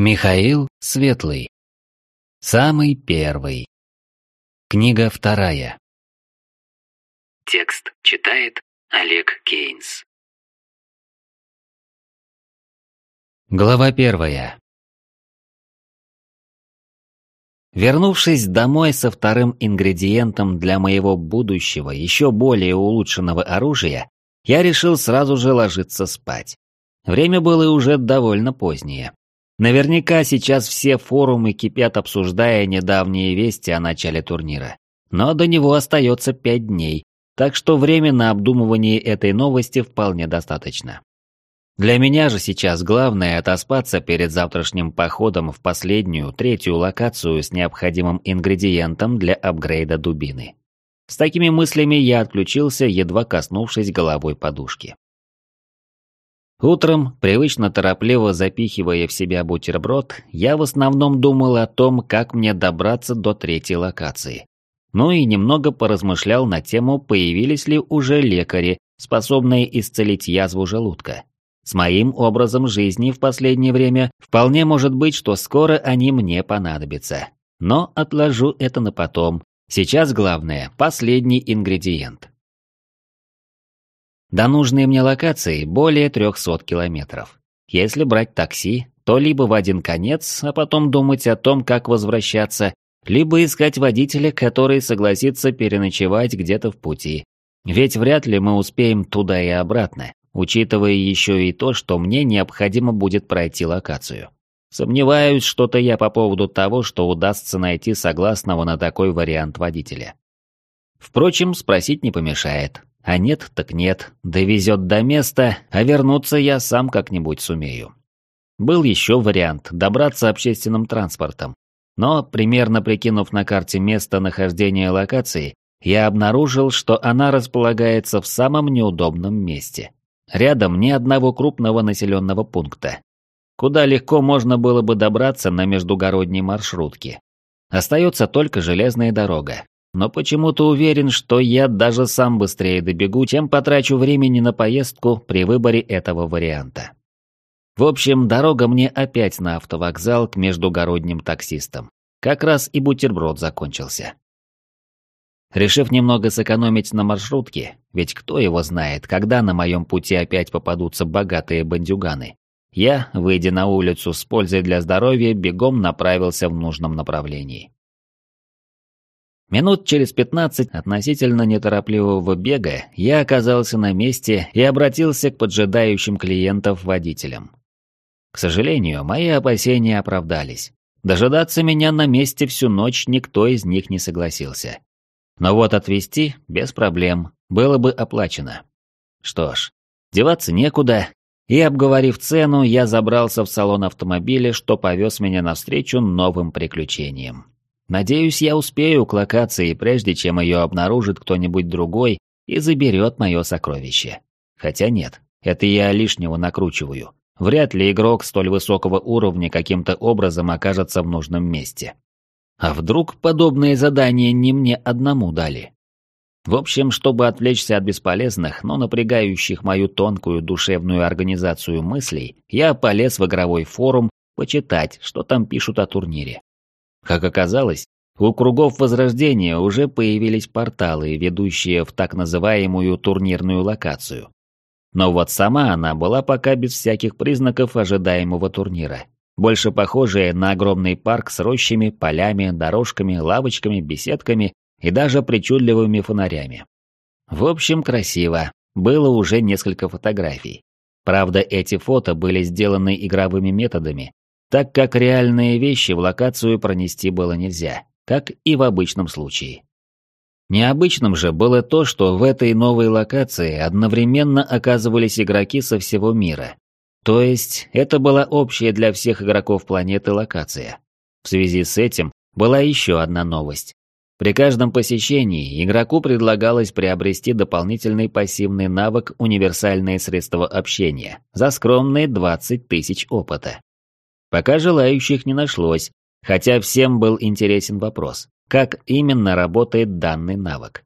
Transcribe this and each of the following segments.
Михаил Светлый. Самый первый. Книга вторая. Текст читает Олег Кейнс. Глава первая. Вернувшись домой со вторым ингредиентом для моего будущего, еще более улучшенного оружия, я решил сразу же ложиться спать. Время было уже довольно позднее. Наверняка сейчас все форумы кипят, обсуждая недавние вести о начале турнира. Но до него остается пять дней, так что время на обдумывание этой новости вполне достаточно. Для меня же сейчас главное отоспаться перед завтрашним походом в последнюю, третью локацию с необходимым ингредиентом для апгрейда дубины. С такими мыслями я отключился, едва коснувшись головой подушки. Утром, привычно торопливо запихивая в себя бутерброд, я в основном думал о том, как мне добраться до третьей локации. Ну и немного поразмышлял на тему, появились ли уже лекари, способные исцелить язву желудка. С моим образом жизни в последнее время вполне может быть, что скоро они мне понадобятся. Но отложу это на потом. Сейчас главное – последний ингредиент. До нужной мне локации более 300 километров. Если брать такси, то либо в один конец, а потом думать о том, как возвращаться, либо искать водителя, который согласится переночевать где-то в пути. Ведь вряд ли мы успеем туда и обратно, учитывая еще и то, что мне необходимо будет пройти локацию. Сомневаюсь что-то я по поводу того, что удастся найти согласного на такой вариант водителя. Впрочем, спросить не помешает. А нет, так нет, довезет до места, а вернуться я сам как-нибудь сумею. Был еще вариант добраться общественным транспортом. Но, примерно прикинув на карте место нахождения локации, я обнаружил, что она располагается в самом неудобном месте. Рядом ни одного крупного населенного пункта. Куда легко можно было бы добраться на междугородней маршрутке. Остается только железная дорога, но почему-то уверен, что я даже сам быстрее добегу, чем потрачу времени на поездку при выборе этого варианта. В общем, дорога мне опять на автовокзал к междугородним таксистам. Как раз и бутерброд закончился. Решив немного сэкономить на маршрутке, ведь кто его знает, когда на моем пути опять попадутся богатые бандюганы, я, выйдя на улицу с пользой для здоровья, бегом направился в нужном направлении. Минут через пятнадцать относительно неторопливого бега я оказался на месте и обратился к поджидающим клиентов водителям. К сожалению, мои опасения оправдались. Дожидаться меня на месте всю ночь никто из них не согласился. Но вот отвезти без проблем было бы оплачено. Что ж, деваться некуда, и обговорив цену, я забрался в салон автомобиля, что повез меня навстречу новым приключениям. Надеюсь, я успею к локации, прежде чем ее обнаружит кто-нибудь другой и заберет мое сокровище. Хотя нет, это я лишнего накручиваю. Вряд ли игрок столь высокого уровня каким-то образом окажется в нужном месте. А вдруг подобные задания не мне одному дали? В общем, чтобы отвлечься от бесполезных, но напрягающих мою тонкую душевную организацию мыслей, я полез в игровой форум почитать, что там пишут о турнире. Как оказалось, у кругов Возрождения уже появились порталы, ведущие в так называемую турнирную локацию. Но вот сама она была пока без всяких признаков ожидаемого турнира. Больше похожая на огромный парк с рощами, полями, дорожками, лавочками, беседками и даже причудливыми фонарями. В общем, красиво. Было уже несколько фотографий. Правда, эти фото были сделаны игровыми методами, так как реальные вещи в локацию пронести было нельзя, как и в обычном случае. Необычным же было то, что в этой новой локации одновременно оказывались игроки со всего мира. То есть, это была общая для всех игроков планеты локация. В связи с этим была еще одна новость. При каждом посещении игроку предлагалось приобрести дополнительный пассивный навык «Универсальные средства общения» за скромные 20 тысяч опыта. Пока желающих не нашлось, хотя всем был интересен вопрос, как именно работает данный навык.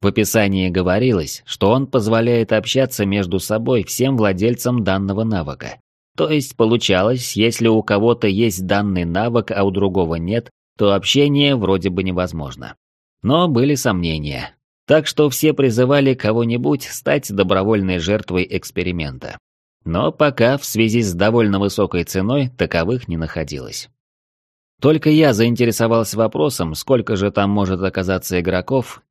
В описании говорилось, что он позволяет общаться между собой всем владельцам данного навыка. То есть получалось, если у кого-то есть данный навык, а у другого нет, то общение вроде бы невозможно. Но были сомнения. Так что все призывали кого-нибудь стать добровольной жертвой эксперимента. Но пока в связи с довольно высокой ценой таковых не находилось. Только я заинтересовался вопросом, сколько же там может оказаться игроков,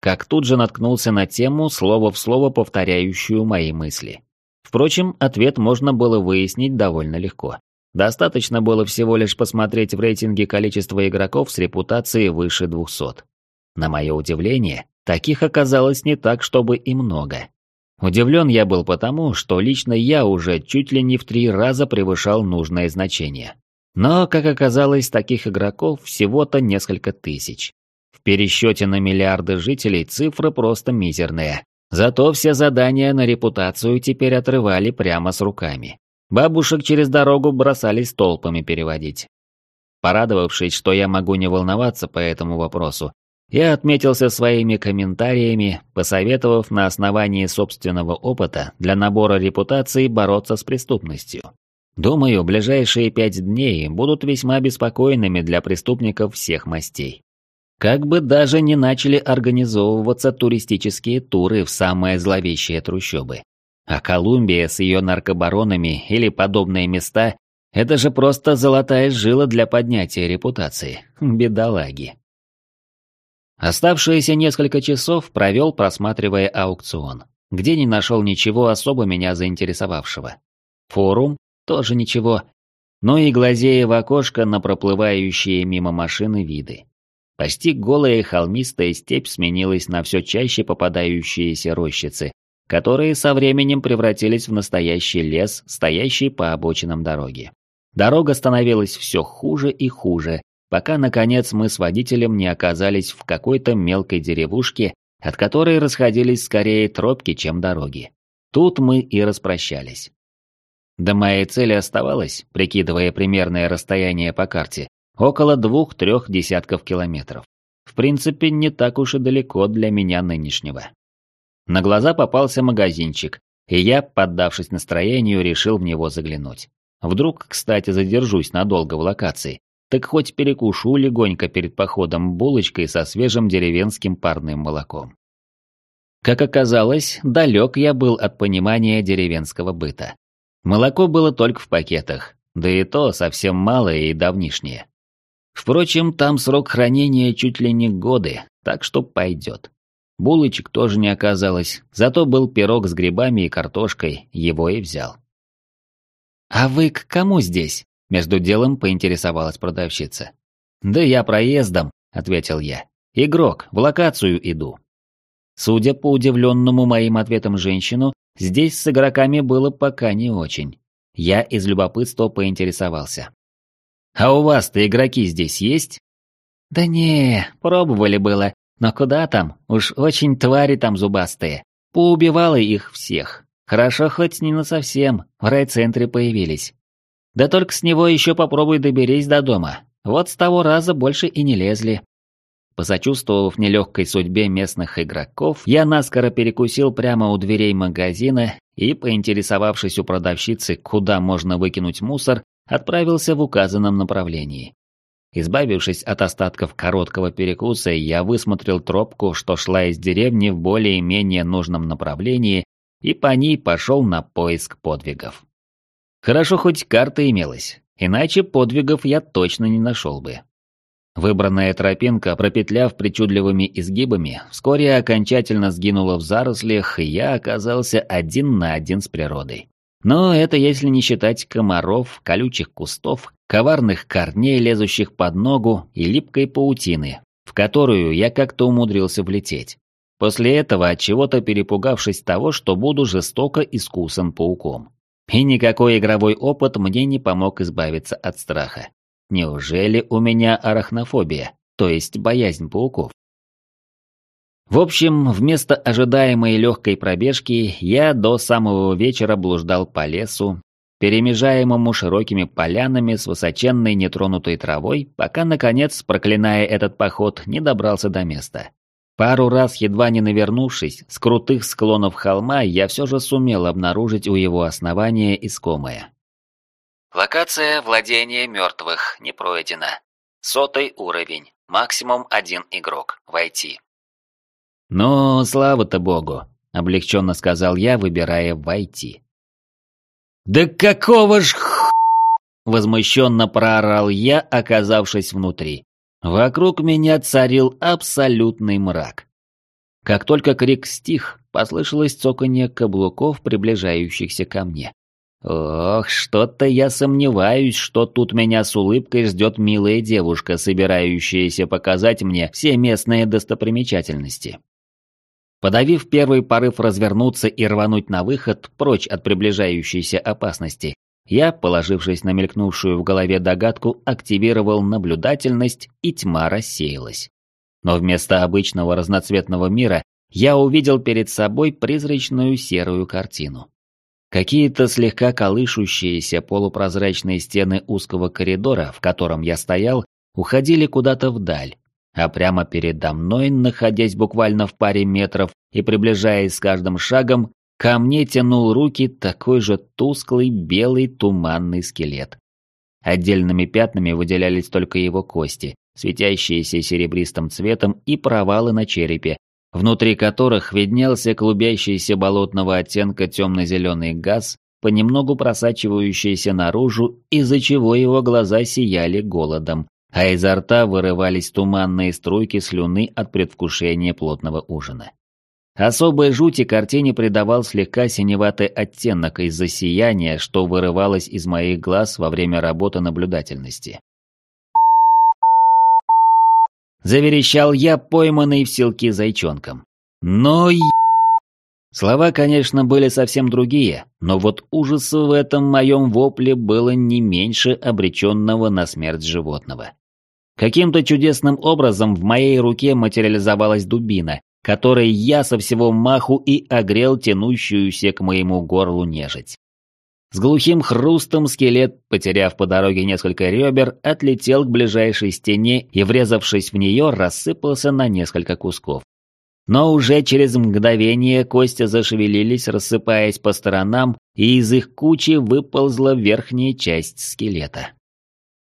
как тут же наткнулся на тему, слово в слово повторяющую мои мысли. Впрочем, ответ можно было выяснить довольно легко. Достаточно было всего лишь посмотреть в рейтинге количество игроков с репутацией выше 200. На мое удивление, таких оказалось не так, чтобы и много. Удивлен я был потому, что лично я уже чуть ли не в три раза превышал нужное значение. Но, как оказалось, таких игроков всего-то несколько тысяч. В пересчете на миллиарды жителей цифра просто мизерная. Зато все задания на репутацию теперь отрывали прямо с руками. Бабушек через дорогу бросались толпами переводить. Порадовавшись, что я могу не волноваться по этому вопросу, я отметился своими комментариями, посоветовав на основании собственного опыта для набора репутации бороться с преступностью. Думаю, ближайшие пять дней будут весьма беспокойными для преступников всех мастей. Как бы даже не начали организовываться туристические туры в самые зловещие трущобы. А Колумбия с ее наркобаронами или подобные места – это же просто золотая жила для поднятия репутации. Бедолаги. Оставшиеся несколько часов провел, просматривая аукцион, где не нашел ничего особо меня заинтересовавшего. Форум – тоже ничего, но и глазея в окошко на проплывающие мимо машины виды. Почти голая холмистая степь сменилась на все чаще попадающиеся рощицы, которые со временем превратились в настоящий лес, стоящий по обочинам дороги. Дорога становилась все хуже и хуже, пока, наконец, мы с водителем не оказались в какой-то мелкой деревушке, от которой расходились скорее тропки, чем дороги. Тут мы и распрощались. До моей цели оставалось, прикидывая примерное расстояние по карте, около двух-трех десятков километров. В принципе, не так уж и далеко для меня нынешнего. На глаза попался магазинчик, и я, поддавшись настроению, решил в него заглянуть. Вдруг, кстати, задержусь надолго в локации, так хоть перекушу легонько перед походом булочкой со свежим деревенским парным молоком. Как оказалось, далек я был от понимания деревенского быта. Молоко было только в пакетах, да и то совсем малое и давнишнее. Впрочем, там срок хранения чуть ли не годы, так что пойдет. Булочек тоже не оказалось, зато был пирог с грибами и картошкой, его и взял. «А вы к кому здесь?» – между делом поинтересовалась продавщица. «Да я проездом», – ответил я. «Игрок, в локацию иду». Судя по удивленному моим ответам женщину, здесь с игроками было пока не очень. Я из любопытства поинтересовался. «А у вас-то игроки здесь есть?» «Да не, пробовали было, но куда там, уж очень твари там зубастые. Поубивало их всех. Хорошо хоть не на совсем, в райцентре появились. Да только с него еще попробуй доберись до дома. Вот с того раза больше и не лезли. Посочувствовав нелегкой судьбе местных игроков, я наскоро перекусил прямо у дверей магазина и, поинтересовавшись у продавщицы, куда можно выкинуть мусор, отправился в указанном направлении. Избавившись от остатков короткого перекуса, я высмотрел тропку, что шла из деревни в более-менее нужном направлении, и по ней пошел на поиск подвигов. Хорошо хоть карта имелась, иначе подвигов я точно не нашел бы. Выбранная тропинка, пропетляв причудливыми изгибами, вскоре окончательно сгинула в зарослях, и я оказался один на один с природой. Но это если не считать комаров, колючих кустов, коварных корней, лезущих под ногу, и липкой паутины, в которую я как-то умудрился влететь. После этого, от чего-то перепугавшись того, что буду жестоко искусан пауком. И никакой игровой опыт мне не помог избавиться от страха. Неужели у меня арахнофобия, то есть боязнь пауков? В общем, вместо ожидаемой легкой пробежки я до самого вечера блуждал по лесу, перемежаемому широкими полянами с высоченной нетронутой травой, пока, наконец, проклиная этот поход, не добрался до места. Пару раз, едва не навернувшись, с крутых склонов холма я все же сумел обнаружить у его основания искомое. Локация владения мертвых не пройдена. Сотый уровень. Максимум один игрок. Войти. «Ну, слава-то богу», — облегченно сказал я, выбирая «войти». «Да какого ж х...» — возмущенно проорал я, оказавшись внутри. Вокруг меня царил абсолютный мрак. Как только крик стих, послышалось цоканье каблуков, приближающихся ко мне. Ох, что-то я сомневаюсь, что тут меня с улыбкой ждет милая девушка, собирающаяся показать мне все местные достопримечательности. Подавив первый порыв развернуться и рвануть на выход, прочь от приближающейся опасности, я, положившись на мелькнувшую в голове догадку, активировал наблюдательность, и тьма рассеялась. Но вместо обычного разноцветного мира я увидел перед собой призрачную серую картину. Какие-то слегка колышущиеся полупрозрачные стены узкого коридора, в котором я стоял, уходили куда-то вдаль, а прямо передо мной, находясь буквально в паре метров и приближаясь с каждым шагом, ко мне тянул руки такой же тусклый белый туманный скелет. Отдельными пятнами выделялись только его кости, светящиеся серебристым цветом и провалы на черепе, внутри которых виднелся клубящийся болотного оттенка темно-зеленый газ, понемногу просачивающийся наружу, из-за чего его глаза сияли голодом, а изо рта вырывались туманные струйки слюны от предвкушения плотного ужина. Особой жути картине придавал слегка синеватый оттенок из-за сияния, что вырывалось из моих глаз во время работы наблюдательности. Заверещал я, пойманный в селки зайчонком. Но и... Слова, конечно, были совсем другие, но вот ужаса в этом моем вопле было не меньше обреченного на смерть животного. Каким-то чудесным образом в моей руке материализовалась дубина, которой я со всего маху и огрел тянущуюся к моему горлу нежить. С глухим хрустом скелет, потеряв по дороге несколько ребер, отлетел к ближайшей стене и, врезавшись в нее, рассыпался на несколько кусков. Но уже через мгновение кости зашевелились, рассыпаясь по сторонам, и из их кучи выползла верхняя часть скелета.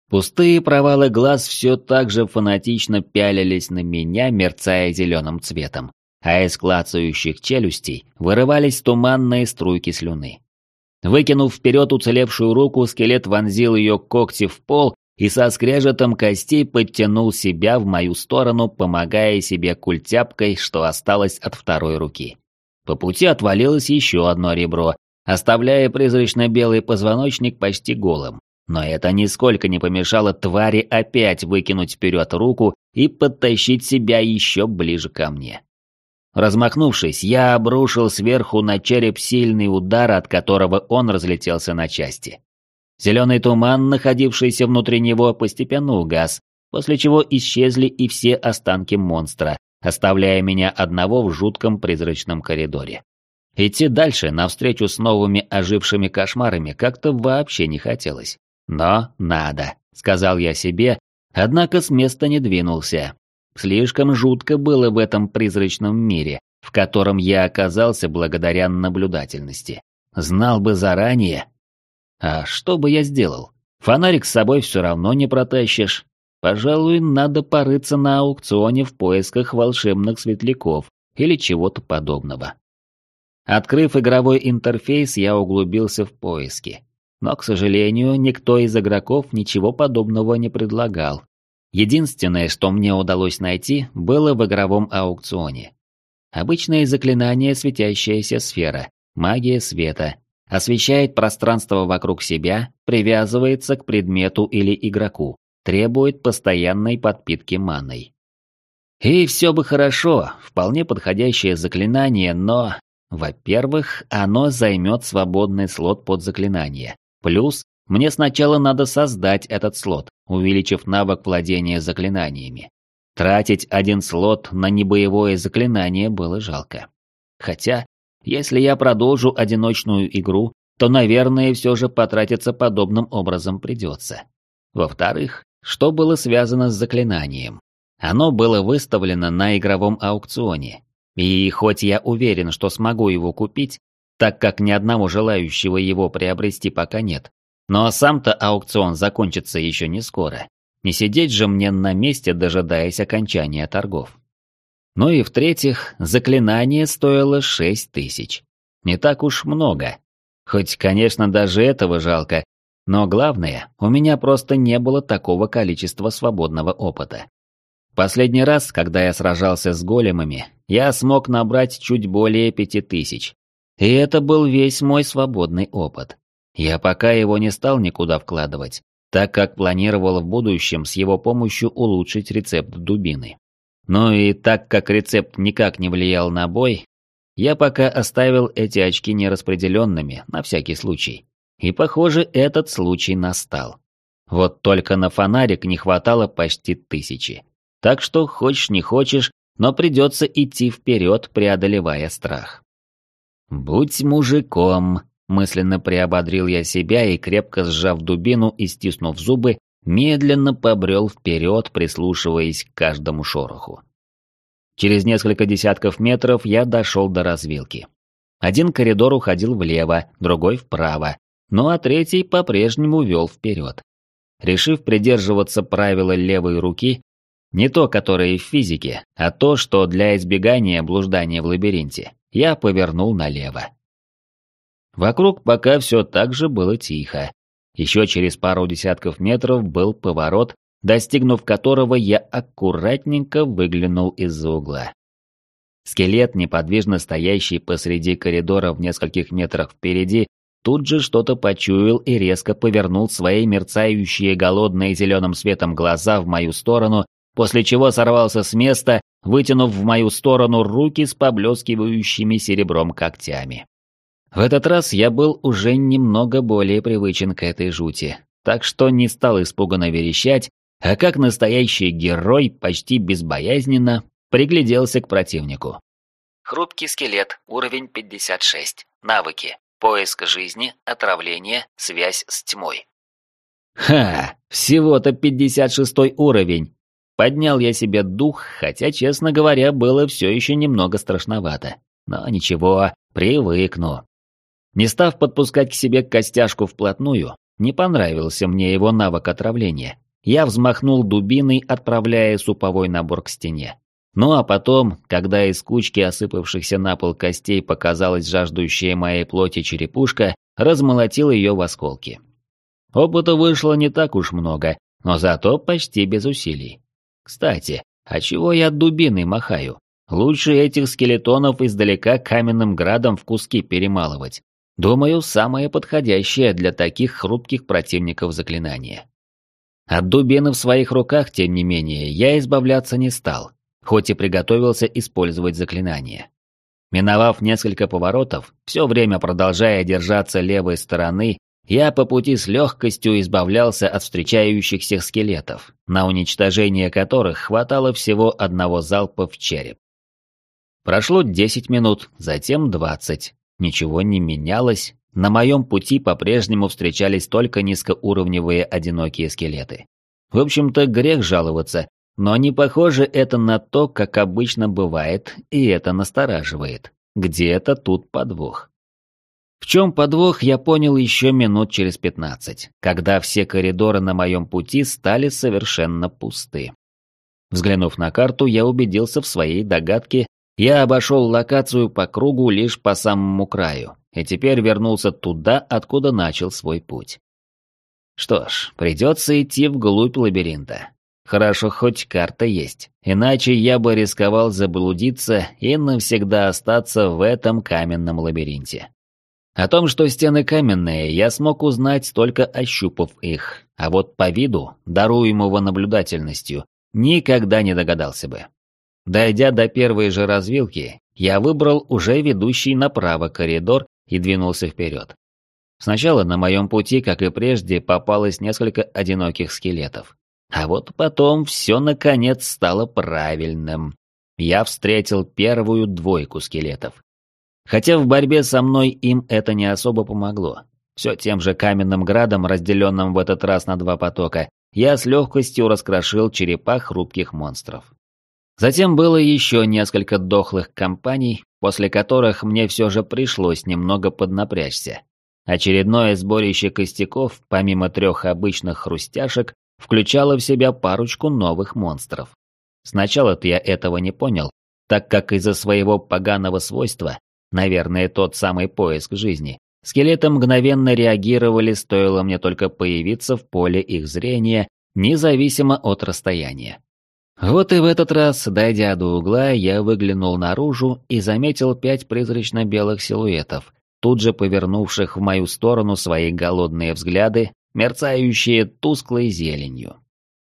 Пустые провалы глаз все так же фанатично пялились на меня, мерцая зеленым цветом, а из клацающих челюстей вырывались туманные струйки слюны. Выкинув вперед уцелевшую руку, скелет вонзил ее когти в пол и со скрежетом костей подтянул себя в мою сторону, помогая себе культяпкой, что осталось от второй руки. По пути отвалилось еще одно ребро, оставляя призрачно-белый позвоночник почти голым. Но это нисколько не помешало твари опять выкинуть вперед руку и подтащить себя еще ближе ко мне. Размахнувшись, я обрушил сверху на череп сильный удар, от которого он разлетелся на части. Зеленый туман, находившийся внутри него, постепенно угас, после чего исчезли и все останки монстра, оставляя меня одного в жутком призрачном коридоре. Идти дальше, навстречу с новыми ожившими кошмарами, как-то вообще не хотелось. Но надо, сказал я себе, однако с места не двинулся, Слишком жутко было в этом призрачном мире, в котором я оказался благодаря наблюдательности. Знал бы заранее. А что бы я сделал? Фонарик с собой все равно не протащишь. Пожалуй, надо порыться на аукционе в поисках волшебных светляков или чего-то подобного. Открыв игровой интерфейс, я углубился в поиски. Но, к сожалению, никто из игроков ничего подобного не предлагал. Единственное, что мне удалось найти, было в игровом аукционе. Обычное заклинание «Светящаяся сфера», магия света, освещает пространство вокруг себя, привязывается к предмету или игроку, требует постоянной подпитки маной. И все бы хорошо, вполне подходящее заклинание, но, во-первых, оно займет свободный слот под заклинание. Плюс, мне сначала надо создать этот слот, увеличив навык владения заклинаниями. Тратить один слот на небоевое заклинание было жалко. Хотя, если я продолжу одиночную игру, то, наверное, все же потратиться подобным образом придется. Во-вторых, что было связано с заклинанием? Оно было выставлено на игровом аукционе. И хоть я уверен, что смогу его купить, так как ни одного желающего его приобрести пока нет, Но сам-то аукцион закончится еще не скоро. Не сидеть же мне на месте, дожидаясь окончания торгов. Ну и в-третьих, заклинание стоило шесть тысяч. Не так уж много. Хоть, конечно, даже этого жалко, но главное, у меня просто не было такого количества свободного опыта. Последний раз, когда я сражался с големами, я смог набрать чуть более пяти тысяч. И это был весь мой свободный опыт. Я пока его не стал никуда вкладывать, так как планировал в будущем с его помощью улучшить рецепт дубины. Ну и так как рецепт никак не влиял на бой, я пока оставил эти очки нераспределенными, на всякий случай. И похоже, этот случай настал. Вот только на фонарик не хватало почти тысячи. Так что, хочешь не хочешь, но придется идти вперед, преодолевая страх. «Будь мужиком», — мысленно приободрил я себя и, крепко сжав дубину и стиснув зубы, медленно побрел вперед, прислушиваясь к каждому шороху. Через несколько десятков метров я дошел до развилки. Один коридор уходил влево, другой вправо, ну а третий по-прежнему вел вперед. Решив придерживаться правила левой руки, не то, которое в физике, а то, что для избегания блуждания в лабиринте, я повернул налево. Вокруг пока все так же было тихо. Еще через пару десятков метров был поворот, достигнув которого я аккуратненько выглянул из-за угла. Скелет, неподвижно стоящий посреди коридора в нескольких метрах впереди, тут же что-то почуял и резко повернул свои мерцающие голодные зеленым светом глаза в мою сторону после чего сорвался с места, вытянув в мою сторону руки с поблескивающими серебром когтями. В этот раз я был уже немного более привычен к этой жути, так что не стал испуганно верещать, а как настоящий герой почти безбоязненно пригляделся к противнику. Хрупкий скелет, уровень 56. Навыки. Поиск жизни, отравление, связь с тьмой. Ха, всего-то 56 уровень. Поднял я себе дух, хотя, честно говоря, было все еще немного страшновато. Но ничего, привыкну. Не став подпускать к себе костяшку вплотную, не понравился мне его навык отравления. Я взмахнул дубиной, отправляя суповой набор к стене. Ну а потом, когда из кучки осыпавшихся на пол костей показалась жаждущая моей плоти черепушка, размолотил ее в осколки. Опыта вышло не так уж много, но зато почти без усилий. Кстати, а чего я дубиной махаю? Лучше этих скелетонов издалека каменным градом в куски перемалывать. Думаю, самое подходящее для таких хрупких противников заклинание. От дубины в своих руках, тем не менее, я избавляться не стал, хоть и приготовился использовать заклинание. Миновав несколько поворотов, все время продолжая держаться левой стороны я по пути с легкостью избавлялся от встречающихся скелетов, на уничтожение которых хватало всего одного залпа в череп. Прошло 10 минут, затем 20. Ничего не менялось. На моем пути по-прежнему встречались только низкоуровневые одинокие скелеты. В общем-то, грех жаловаться, но не похоже это на то, как обычно бывает, и это настораживает. Где-то тут подвох. В чем подвох, я понял еще минут через пятнадцать, когда все коридоры на моем пути стали совершенно пусты. Взглянув на карту, я убедился в своей догадке, я обошел локацию по кругу лишь по самому краю, и теперь вернулся туда, откуда начал свой путь. Что ж, придется идти вглубь лабиринта. Хорошо, хоть карта есть, иначе я бы рисковал заблудиться и навсегда остаться в этом каменном лабиринте. О том, что стены каменные, я смог узнать, только ощупав их, а вот по виду, даруемого наблюдательностью, никогда не догадался бы. Дойдя до первой же развилки, я выбрал уже ведущий направо коридор и двинулся вперед. Сначала на моем пути, как и прежде, попалось несколько одиноких скелетов. А вот потом все наконец стало правильным. Я встретил первую двойку скелетов. Хотя в борьбе со мной им это не особо помогло. Все тем же каменным градом, разделенным в этот раз на два потока, я с легкостью раскрошил черепа хрупких монстров. Затем было еще несколько дохлых компаний, после которых мне все же пришлось немного поднапрячься. Очередное сборище костяков, помимо трех обычных хрустяшек, включало в себя парочку новых монстров. Сначала-то я этого не понял, так как из-за своего поганого свойства, наверное, тот самый поиск жизни, скелеты мгновенно реагировали, стоило мне только появиться в поле их зрения, независимо от расстояния. Вот и в этот раз, дойдя до угла, я выглянул наружу и заметил пять призрачно-белых силуэтов, тут же повернувших в мою сторону свои голодные взгляды, мерцающие тусклой зеленью.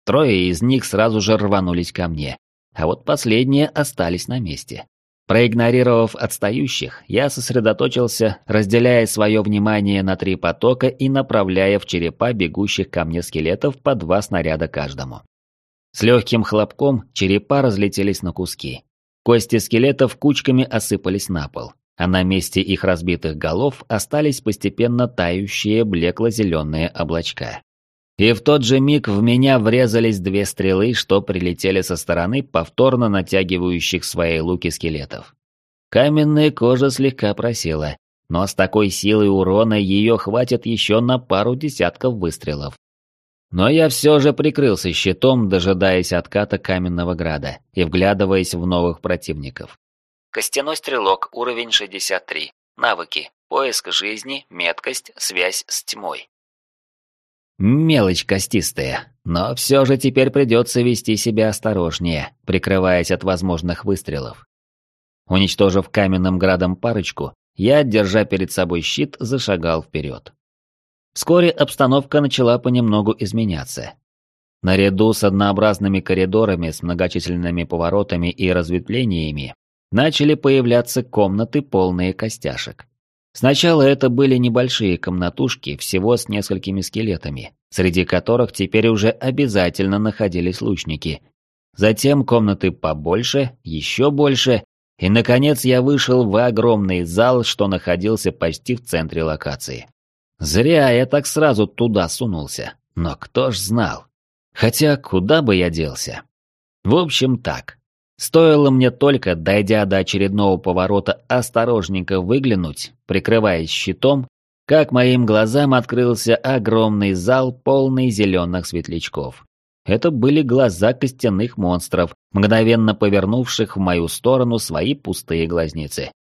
Трое из них сразу же рванулись ко мне, а вот последние остались на месте. Проигнорировав отстающих, я сосредоточился, разделяя свое внимание на три потока и направляя в черепа бегущих ко мне скелетов по два снаряда каждому. С легким хлопком черепа разлетелись на куски. Кости скелетов кучками осыпались на пол, а на месте их разбитых голов остались постепенно тающие блекло-зеленые облачка. И в тот же миг в меня врезались две стрелы, что прилетели со стороны повторно натягивающих свои луки скелетов. Каменная кожа слегка просела, но с такой силой урона ее хватит еще на пару десятков выстрелов. Но я все же прикрылся щитом, дожидаясь отката каменного града и вглядываясь в новых противников. Костяной стрелок, уровень 63. Навыки. Поиск жизни, меткость, связь с тьмой. Мелочь костистая, но все же теперь придется вести себя осторожнее, прикрываясь от возможных выстрелов. Уничтожив каменным градом парочку, я, держа перед собой щит, зашагал вперед. Вскоре обстановка начала понемногу изменяться. Наряду с однообразными коридорами с многочисленными поворотами и разветвлениями начали появляться комнаты, полные костяшек. Сначала это были небольшие комнатушки всего с несколькими скелетами, среди которых теперь уже обязательно находились лучники. Затем комнаты побольше, еще больше, и, наконец, я вышел в огромный зал, что находился почти в центре локации. Зря я так сразу туда сунулся, но кто ж знал. Хотя куда бы я делся? В общем так. Стоило мне только, дойдя до очередного поворота, осторожненько выглянуть, прикрываясь щитом, как моим глазам открылся огромный зал, полный зеленых светлячков. Это были глаза костяных монстров, мгновенно повернувших в мою сторону свои пустые глазницы.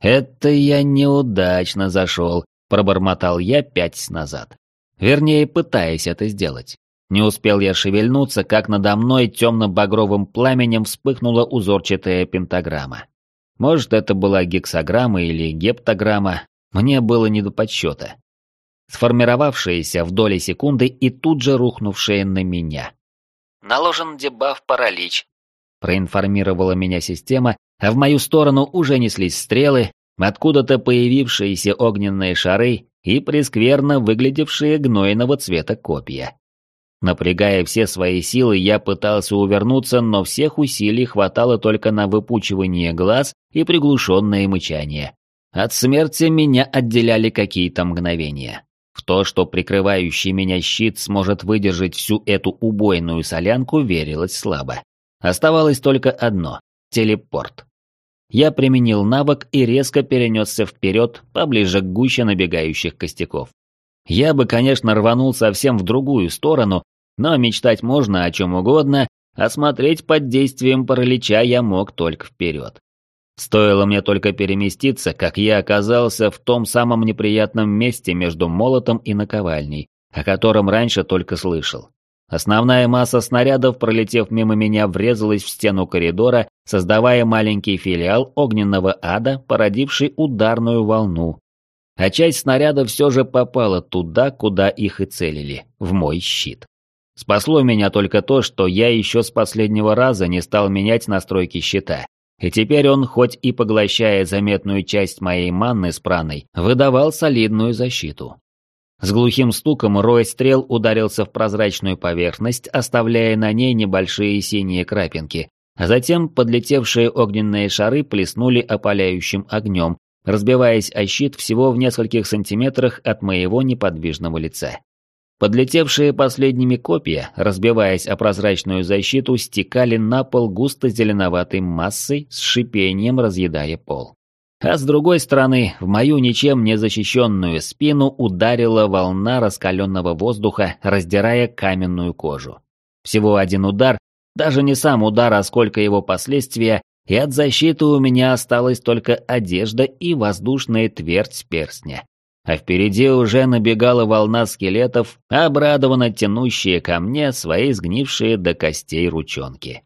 «Это я неудачно зашел», — пробормотал я пять назад. Вернее, пытаясь это сделать. Не успел я шевельнуться, как надо мной темно-багровым пламенем вспыхнула узорчатая пентаграмма. Может, это была гексограмма или гептограмма, мне было не до подсчета. Сформировавшаяся в доли секунды и тут же рухнувшая на меня. «Наложен дебаф паралич», — проинформировала меня система, а в мою сторону уже неслись стрелы, откуда-то появившиеся огненные шары и прескверно выглядевшие гнойного цвета копья. Напрягая все свои силы, я пытался увернуться, но всех усилий хватало только на выпучивание глаз и приглушенное мычание. От смерти меня отделяли какие-то мгновения. В то, что прикрывающий меня щит сможет выдержать всю эту убойную солянку, верилось слабо. Оставалось только одно – телепорт. Я применил навык и резко перенесся вперед, поближе к гуще набегающих костяков. Я бы, конечно, рванул совсем в другую сторону, но мечтать можно о чем угодно, а смотреть под действием паралича я мог только вперед. Стоило мне только переместиться, как я оказался в том самом неприятном месте между молотом и наковальней, о котором раньше только слышал. Основная масса снарядов, пролетев мимо меня, врезалась в стену коридора, создавая маленький филиал огненного ада, породивший ударную волну, а часть снарядов все же попала туда, куда их и целили, в мой щит. Спасло меня только то, что я еще с последнего раза не стал менять настройки щита, и теперь он, хоть и поглощая заметную часть моей манны с праной, выдавал солидную защиту. С глухим стуком рой стрел ударился в прозрачную поверхность, оставляя на ней небольшие синие крапинки, а затем подлетевшие огненные шары плеснули опаляющим огнем, разбиваясь о щит всего в нескольких сантиметрах от моего неподвижного лица. Подлетевшие последними копья, разбиваясь о прозрачную защиту, стекали на пол густо зеленоватой массой с шипением разъедая пол. А с другой стороны, в мою ничем не защищенную спину ударила волна раскаленного воздуха, раздирая каменную кожу. Всего один удар, даже не сам удар, а сколько его последствия, и от защиты у меня осталась только одежда и воздушная твердь перстня. А впереди уже набегала волна скелетов, обрадованно тянущие ко мне свои сгнившие до костей ручонки.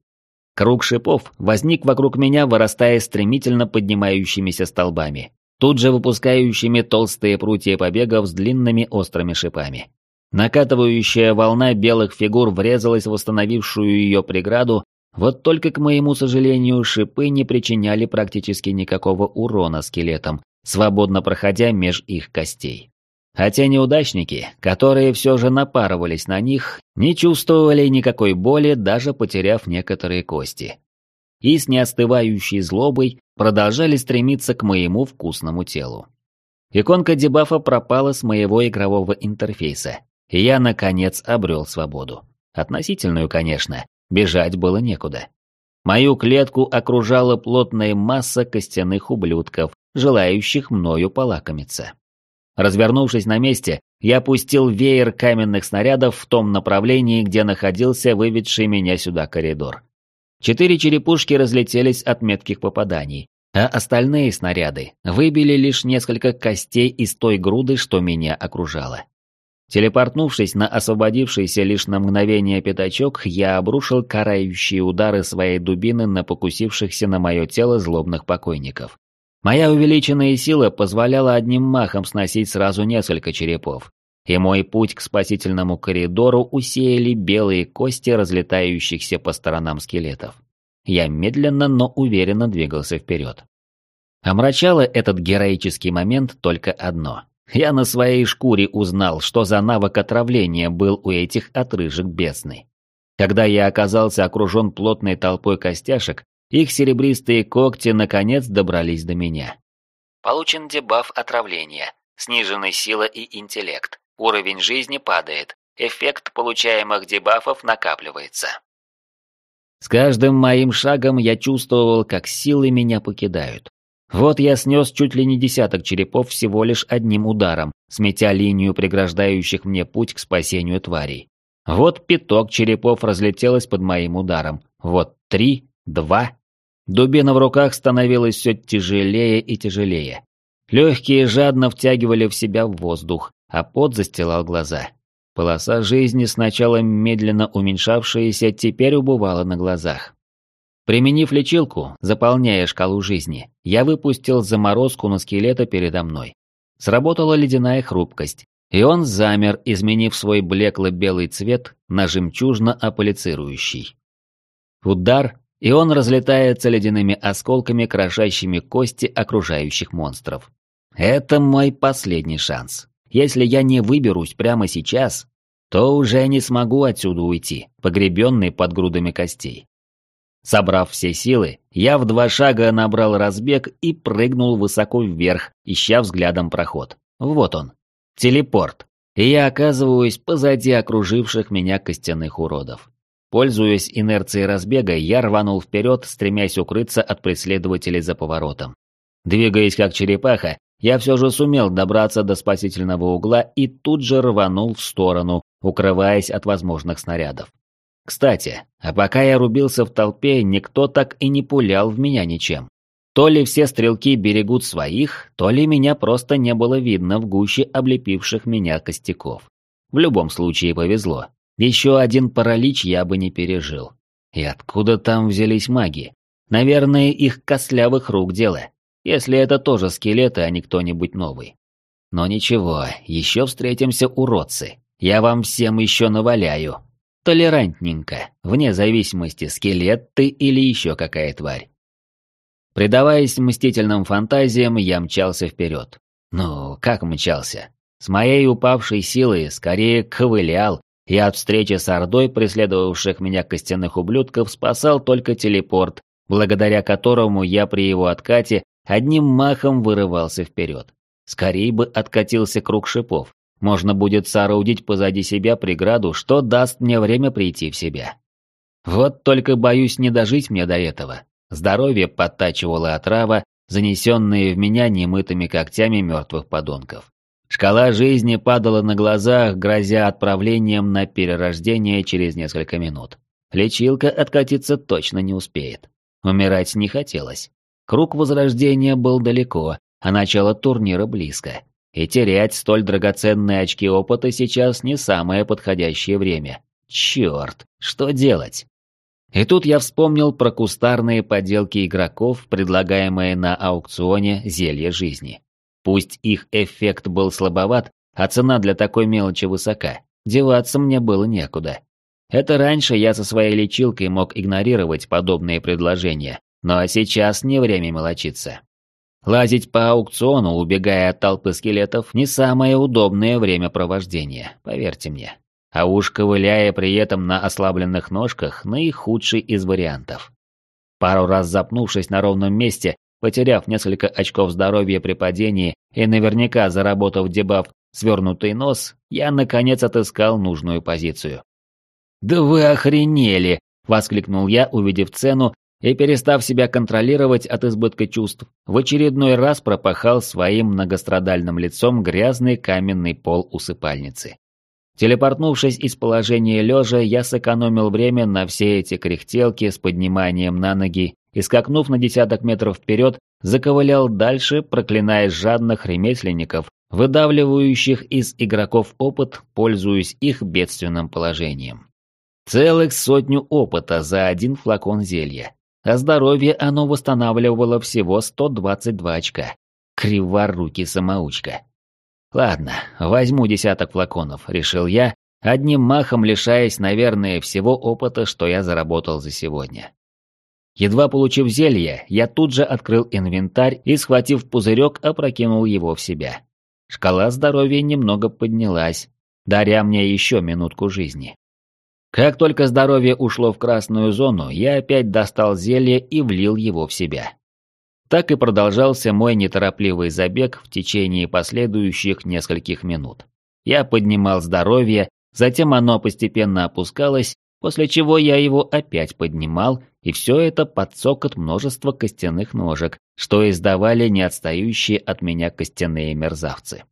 Круг шипов возник вокруг меня, вырастая стремительно поднимающимися столбами, тут же выпускающими толстые прутья побегов с длинными острыми шипами. Накатывающая волна белых фигур врезалась в восстановившую ее преграду, вот только, к моему сожалению, шипы не причиняли практически никакого урона скелетам, свободно проходя меж их костей. Хотя неудачники, которые все же напарывались на них, не чувствовали никакой боли, даже потеряв некоторые кости. И с неостывающей злобой продолжали стремиться к моему вкусному телу. Иконка дебафа пропала с моего игрового интерфейса, и я, наконец, обрел свободу. Относительную, конечно, Бежать было некуда. Мою клетку окружала плотная масса костяных ублюдков, желающих мною полакомиться. Развернувшись на месте, я пустил веер каменных снарядов в том направлении, где находился выведший меня сюда коридор. Четыре черепушки разлетелись от метких попаданий, а остальные снаряды выбили лишь несколько костей из той груды, что меня окружала. Телепортнувшись на освободившийся лишь на мгновение пятачок, я обрушил карающие удары своей дубины на покусившихся на мое тело злобных покойников. Моя увеличенная сила позволяла одним махом сносить сразу несколько черепов, и мой путь к спасительному коридору усеяли белые кости разлетающихся по сторонам скелетов. Я медленно, но уверенно двигался вперед. Омрачало этот героический момент только одно. Я на своей шкуре узнал, что за навык отравления был у этих отрыжек бездны. Когда я оказался окружен плотной толпой костяшек, их серебристые когти наконец добрались до меня. Получен дебаф отравления. Снижены сила и интеллект. Уровень жизни падает. Эффект получаемых дебафов накапливается. С каждым моим шагом я чувствовал, как силы меня покидают. Вот я снес чуть ли не десяток черепов всего лишь одним ударом, сметя линию преграждающих мне путь к спасению тварей. Вот пяток черепов разлетелось под моим ударом. Вот три, два. Дубина в руках становилась все тяжелее и тяжелее. Легкие жадно втягивали в себя воздух, а пот застилал глаза. Полоса жизни, сначала медленно уменьшавшаяся, теперь убывала на глазах. Применив лечилку, заполняя шкалу жизни, я выпустил заморозку на скелета передо мной. Сработала ледяная хрупкость, и он замер, изменив свой блекло-белый цвет на жемчужно-аполицирующий. Удар, и он разлетается ледяными осколками, крошащими кости окружающих монстров. Это мой последний шанс. Если я не выберусь прямо сейчас, то уже не смогу отсюда уйти, погребенный под грудами костей. Собрав все силы, я в два шага набрал разбег и прыгнул высоко вверх, ища взглядом проход. Вот он. Телепорт. И я оказываюсь позади окруживших меня костяных уродов. Пользуясь инерцией разбега, я рванул вперед, стремясь укрыться от преследователей за поворотом. Двигаясь как черепаха, я все же сумел добраться до спасительного угла и тут же рванул в сторону, укрываясь от возможных снарядов. Кстати, а пока я рубился в толпе, никто так и не пулял в меня ничем. То ли все стрелки берегут своих, то ли меня просто не было видно в гуще облепивших меня костяков. В любом случае повезло. Еще один паралич я бы не пережил. И откуда там взялись маги? Наверное, их костлявых рук дело. Если это тоже скелеты, а не кто-нибудь новый. Но ничего, еще встретимся, уродцы. Я вам всем еще наваляю, Толерантненько, вне зависимости, скелет ты или еще какая тварь. Предаваясь мстительным фантазиям, я мчался вперед. Ну, как мчался? С моей упавшей силой скорее ковылял, и от встречи с ордой преследовавших меня костяных ублюдков спасал только телепорт, благодаря которому я при его откате одним махом вырывался вперед. Скорее бы откатился круг шипов, можно будет соорудить позади себя преграду, что даст мне время прийти в себя. Вот только боюсь не дожить мне до этого. Здоровье подтачивала отрава, занесенные в меня немытыми когтями мертвых подонков. Шкала жизни падала на глазах, грозя отправлением на перерождение через несколько минут. Лечилка откатиться точно не успеет. Умирать не хотелось. Круг возрождения был далеко, а начало турнира близко. И терять столь драгоценные очки опыта сейчас не самое подходящее время. Черт, что делать? И тут я вспомнил про кустарные поделки игроков, предлагаемые на аукционе зелья жизни. Пусть их эффект был слабоват, а цена для такой мелочи высока, деваться мне было некуда. Это раньше я со своей лечилкой мог игнорировать подобные предложения, но сейчас не время мелочиться. Лазить по аукциону, убегая от толпы скелетов, не самое удобное времяпровождение, поверьте мне. А уж ковыляя при этом на ослабленных ножках, наихудший из вариантов. Пару раз запнувшись на ровном месте, Потеряв несколько очков здоровья при падении и наверняка заработав дебаф «свернутый нос», я наконец отыскал нужную позицию. «Да вы охренели!» – воскликнул я, увидев цену, и, перестав себя контролировать от избытка чувств, в очередной раз пропахал своим многострадальным лицом грязный каменный пол усыпальницы. Телепортнувшись из положения лежа, я сэкономил время на все эти кряхтелки с подниманием на ноги и, скакнув на десяток метров вперед, заковылял дальше, проклиная жадных ремесленников, выдавливающих из игроков опыт, пользуясь их бедственным положением. Целых сотню опыта за один флакон зелья. А здоровье оно восстанавливало всего 122 очка. Криворукий самоучка. Ладно, возьму десяток флаконов, решил я, одним махом лишаясь, наверное, всего опыта, что я заработал за сегодня. Едва получив зелье, я тут же открыл инвентарь и, схватив пузырек, опрокинул его в себя. Шкала здоровья немного поднялась, даря мне еще минутку жизни. Как только здоровье ушло в красную зону, я опять достал зелье и влил его в себя. Так и продолжался мой неторопливый забег в течение последующих нескольких минут. Я поднимал здоровье, затем оно постепенно опускалось, после чего я его опять поднимал, и все это под цокот множества костяных ножек, что издавали не отстающие от меня костяные мерзавцы.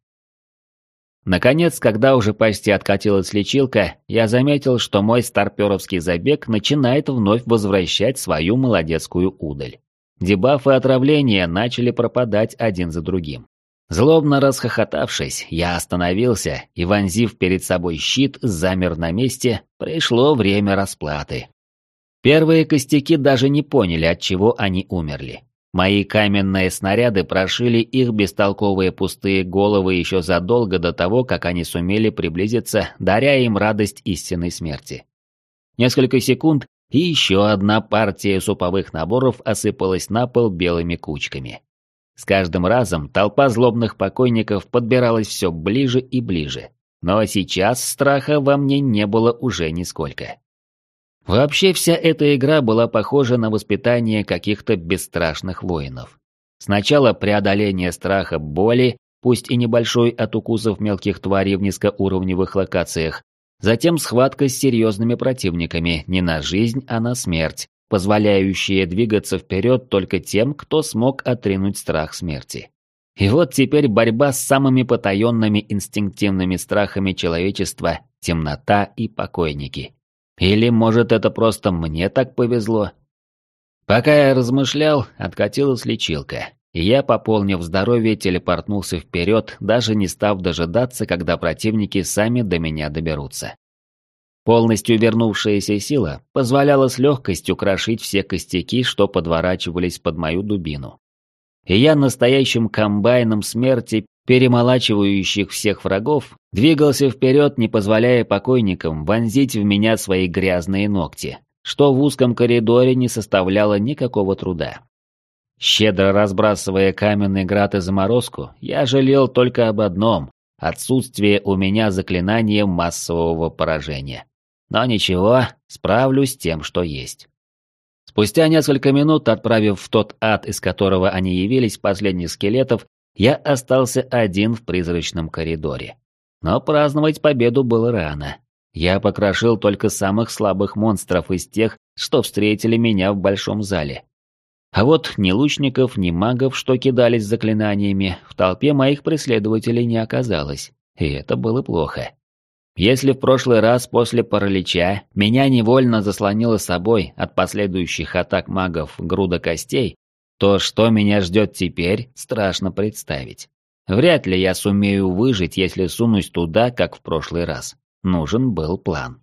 Наконец, когда уже почти откатилась лечилка, я заметил, что мой старперовский забег начинает вновь возвращать свою молодецкую удаль. Дебафы отравления начали пропадать один за другим. Злобно расхохотавшись, я остановился и, вонзив перед собой щит, замер на месте, пришло время расплаты. Первые костяки даже не поняли, от чего они умерли. Мои каменные снаряды прошили их бестолковые пустые головы еще задолго до того, как они сумели приблизиться, даря им радость истинной смерти. Несколько секунд, и еще одна партия суповых наборов осыпалась на пол белыми кучками. С каждым разом толпа злобных покойников подбиралась все ближе и ближе. Но сейчас страха во мне не было уже нисколько. Вообще вся эта игра была похожа на воспитание каких-то бесстрашных воинов. Сначала преодоление страха боли, пусть и небольшой от укусов мелких тварей в низкоуровневых локациях, затем схватка с серьезными противниками не на жизнь, а на смерть, позволяющие двигаться вперед только тем, кто смог отринуть страх смерти. И вот теперь борьба с самыми потаенными инстинктивными страхами человечества – темнота и покойники. Или, может, это просто мне так повезло? Пока я размышлял, откатилась лечилка, и я, пополнив здоровье, телепортнулся вперед, даже не став дожидаться, когда противники сами до меня доберутся. Полностью вернувшаяся сила позволяла с легкостью крошить все костяки, что подворачивались под мою дубину. И я настоящим комбайном смерти, перемолачивающих всех врагов, двигался вперед, не позволяя покойникам вонзить в меня свои грязные ногти, что в узком коридоре не составляло никакого труда. Щедро разбрасывая каменный град и заморозку, я жалел только об одном – отсутствие у меня заклинания массового поражения. Но ничего, справлюсь с тем, что есть. Спустя несколько минут, отправив в тот ад, из которого они явились, последних скелетов, я остался один в призрачном коридоре. Но праздновать победу было рано. Я покрошил только самых слабых монстров из тех, что встретили меня в большом зале. А вот ни лучников, ни магов, что кидались заклинаниями, в толпе моих преследователей не оказалось. И это было плохо. Если в прошлый раз после паралича меня невольно заслонило собой от последующих атак магов груда костей, то что меня ждет теперь, страшно представить. Вряд ли я сумею выжить, если сунусь туда, как в прошлый раз. Нужен был план.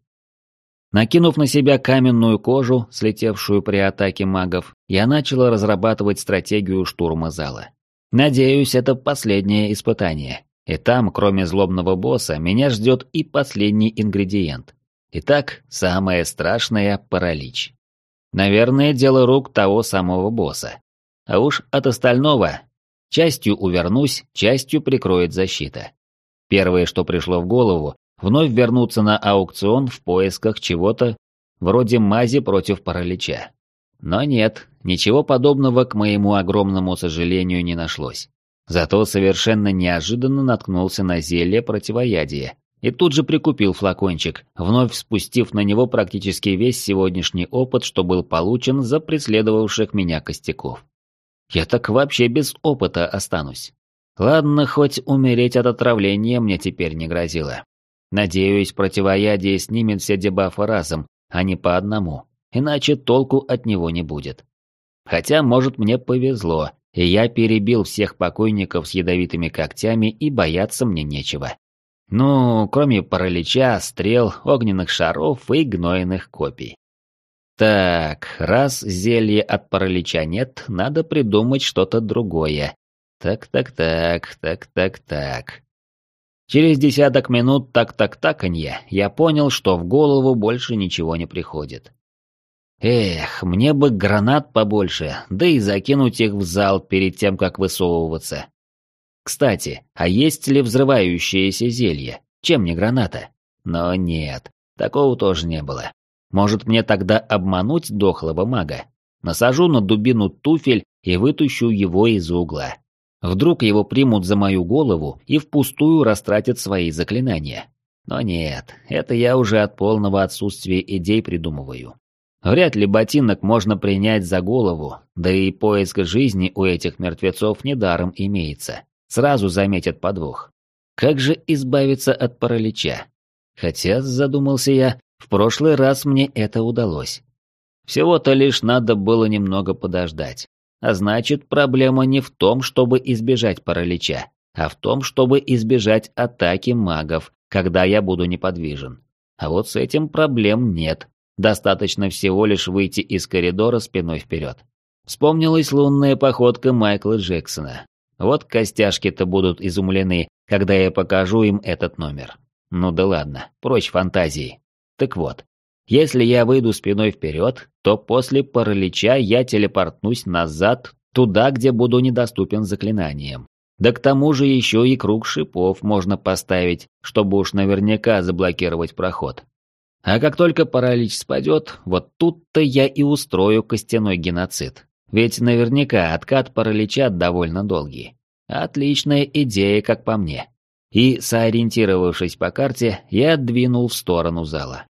Накинув на себя каменную кожу, слетевшую при атаке магов, я начал разрабатывать стратегию штурма зала. Надеюсь, это последнее испытание. И там, кроме злобного босса, меня ждет и последний ингредиент. Итак, самое страшное – паралич. Наверное, дело рук того самого босса. А уж от остального частью увернусь, частью прикроет защита. Первое, что пришло в голову, вновь вернуться на аукцион в поисках чего-то вроде мази против паралича. Но нет, ничего подобного, к моему огромному сожалению, не нашлось. Зато совершенно неожиданно наткнулся на зелье противоядия и тут же прикупил флакончик, вновь спустив на него практически весь сегодняшний опыт, что был получен за преследовавших меня костяков. Я так вообще без опыта останусь. Ладно, хоть умереть от отравления мне теперь не грозило. Надеюсь, противоядие снимет все дебафы разом, а не по одному, иначе толку от него не будет. Хотя, может, мне повезло, и я перебил всех покойников с ядовитыми когтями, и бояться мне нечего. Ну, кроме паралича, стрел, огненных шаров и гнойных копий. Так, раз зелья от паралича нет, надо придумать что-то другое. Так-так-так, так-так-так. Через десяток минут так-так-таканья я понял, что в голову больше ничего не приходит. Эх, мне бы гранат побольше, да и закинуть их в зал перед тем, как высовываться. Кстати, а есть ли взрывающееся зелье? Чем не граната? Но нет, такого тоже не было. Может мне тогда обмануть дохлого мага? Насажу на дубину туфель и вытащу его из угла. Вдруг его примут за мою голову и впустую растратят свои заклинания. Но нет, это я уже от полного отсутствия идей придумываю. Вряд ли ботинок можно принять за голову, да и поиск жизни у этих мертвецов недаром имеется. Сразу заметят подвох. Как же избавиться от паралича? Хотя, задумался я, в прошлый раз мне это удалось. Всего-то лишь надо было немного подождать. А значит, проблема не в том, чтобы избежать паралича, а в том, чтобы избежать атаки магов, когда я буду неподвижен. А вот с этим проблем нет. Достаточно всего лишь выйти из коридора спиной вперед. Вспомнилась лунная походка Майкла Джексона. Вот костяшки-то будут изумлены, когда я покажу им этот номер. Ну да ладно, прочь фантазии. Так вот, если я выйду спиной вперед, то после паралича я телепортнусь назад, туда, где буду недоступен заклинаниям. Да к тому же еще и круг шипов можно поставить, чтобы уж наверняка заблокировать проход. А как только паралич спадет, вот тут-то я и устрою костяной геноцид. Ведь наверняка откат паралича довольно долгий. Отличная идея, как по мне. И, сориентировавшись по карте, я двинул в сторону зала.